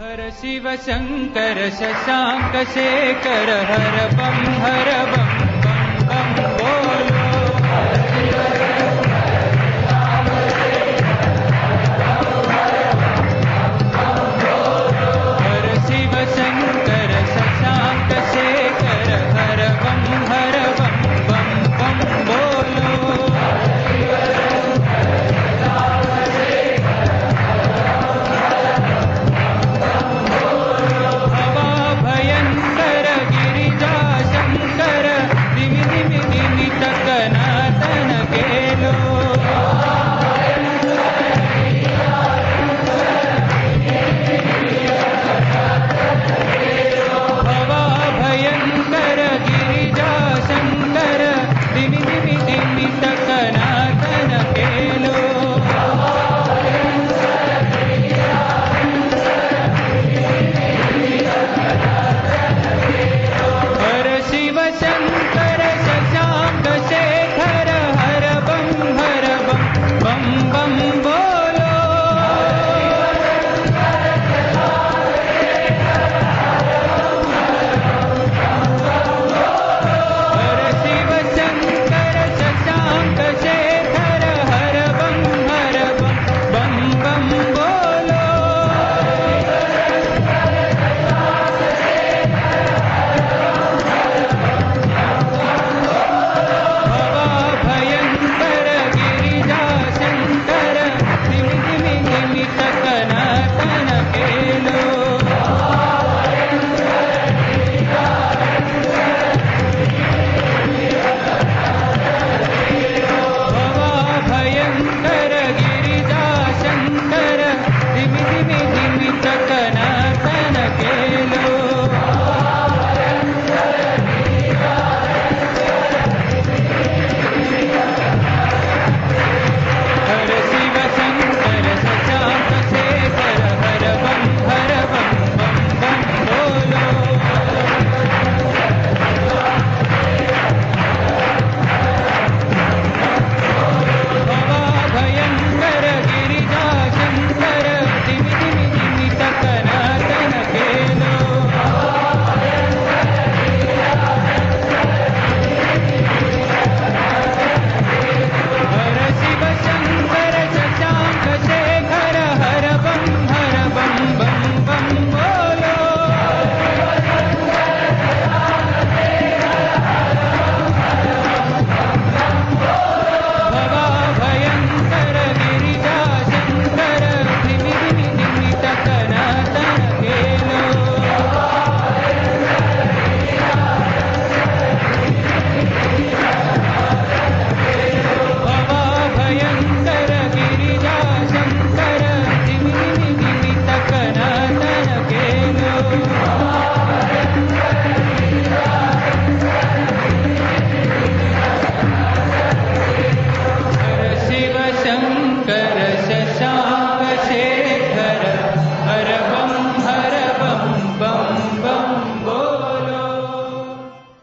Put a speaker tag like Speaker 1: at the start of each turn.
Speaker 1: हर शिवशङ्कर शशाङ्क शेखर हर बं हर बं